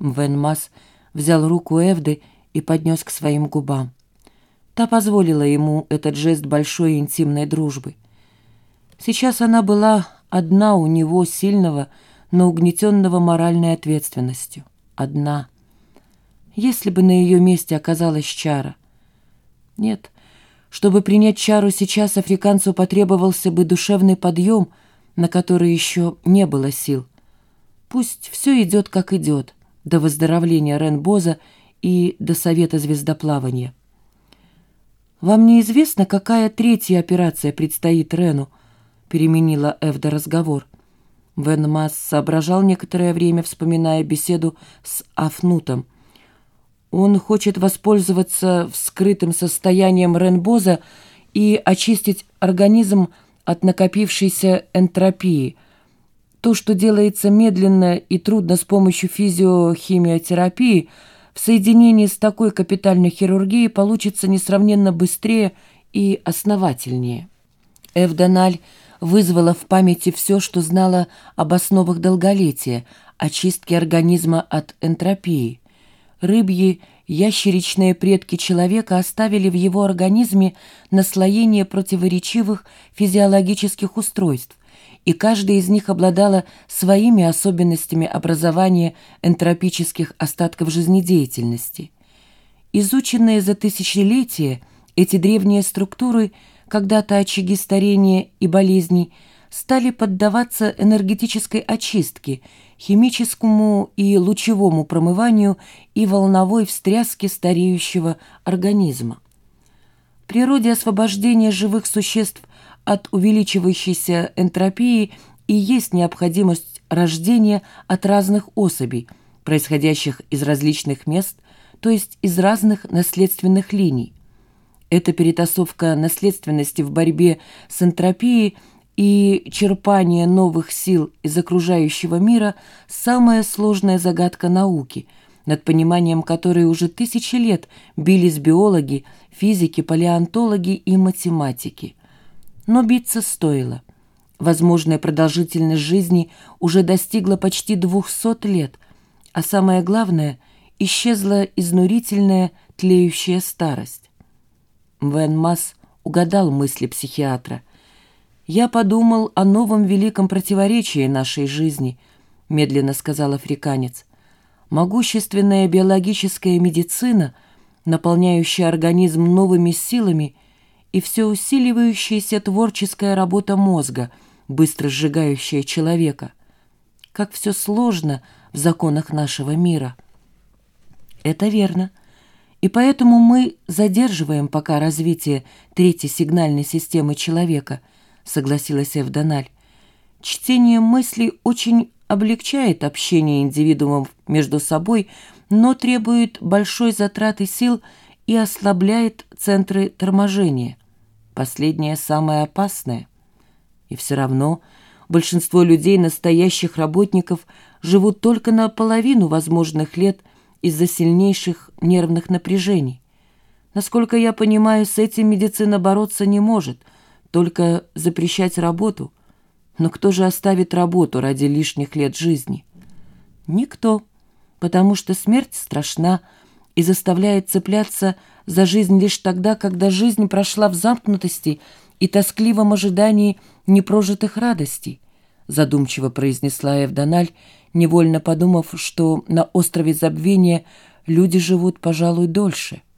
Мвен Мас взял руку Эвды и поднес к своим губам. Та позволила ему этот жест большой интимной дружбы. Сейчас она была одна у него сильного, но угнетенного моральной ответственностью. Одна. Если бы на ее месте оказалась чара. Нет, чтобы принять чару сейчас, африканцу потребовался бы душевный подъем, на который еще не было сил. Пусть все идет, как идет, до выздоровления Ренбоза и до совета звездоплавания. «Вам неизвестно, какая третья операция предстоит Рену?» переменила Эвда разговор. Вен Масс соображал некоторое время, вспоминая беседу с Афнутом. Он хочет воспользоваться вскрытым состоянием Ренбоза и очистить организм от накопившейся энтропии. То, что делается медленно и трудно с помощью физиохимиотерапии, в соединении с такой капитальной хирургией получится несравненно быстрее и основательнее. Эвдональ вызвала в памяти все, что знала об основах долголетия, очистке организма от энтропии. Рыбьи, ящеричные предки человека оставили в его организме наслоение противоречивых физиологических устройств, и каждая из них обладала своими особенностями образования энтропических остатков жизнедеятельности. Изученные за тысячелетия, эти древние структуры – когда-то очаги старения и болезней, стали поддаваться энергетической очистке, химическому и лучевому промыванию и волновой встряске стареющего организма. В природе освобождение живых существ от увеличивающейся энтропии и есть необходимость рождения от разных особей, происходящих из различных мест, то есть из разных наследственных линий. Эта перетасовка наследственности в борьбе с энтропией и черпание новых сил из окружающего мира – самая сложная загадка науки, над пониманием которой уже тысячи лет бились биологи, физики, палеонтологи и математики. Но биться стоило. Возможная продолжительность жизни уже достигла почти 200 лет, а самое главное – исчезла изнурительная тлеющая старость. Вен Масс угадал мысли психиатра. «Я подумал о новом великом противоречии нашей жизни», — медленно сказал африканец. «Могущественная биологическая медицина, наполняющая организм новыми силами, и все усиливающаяся творческая работа мозга, быстро сжигающая человека. Как все сложно в законах нашего мира». «Это верно», и поэтому мы задерживаем пока развитие третьей сигнальной системы человека, согласилась Эвдональ. Чтение мыслей очень облегчает общение индивидуумов между собой, но требует большой затраты сил и ослабляет центры торможения. Последнее самое опасное. И все равно большинство людей, настоящих работников, живут только на половину возможных лет – из-за сильнейших нервных напряжений. Насколько я понимаю, с этим медицина бороться не может, только запрещать работу. Но кто же оставит работу ради лишних лет жизни? Никто, потому что смерть страшна и заставляет цепляться за жизнь лишь тогда, когда жизнь прошла в замкнутости и тоскливом ожидании непрожитых радостей, задумчиво произнесла Эвдональ, невольно подумав, что на острове Забвения люди живут, пожалуй, дольше –